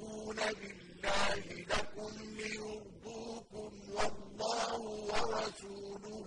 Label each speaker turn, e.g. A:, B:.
A: يحلفون بالله لكم ليرضوكم والله ورسوله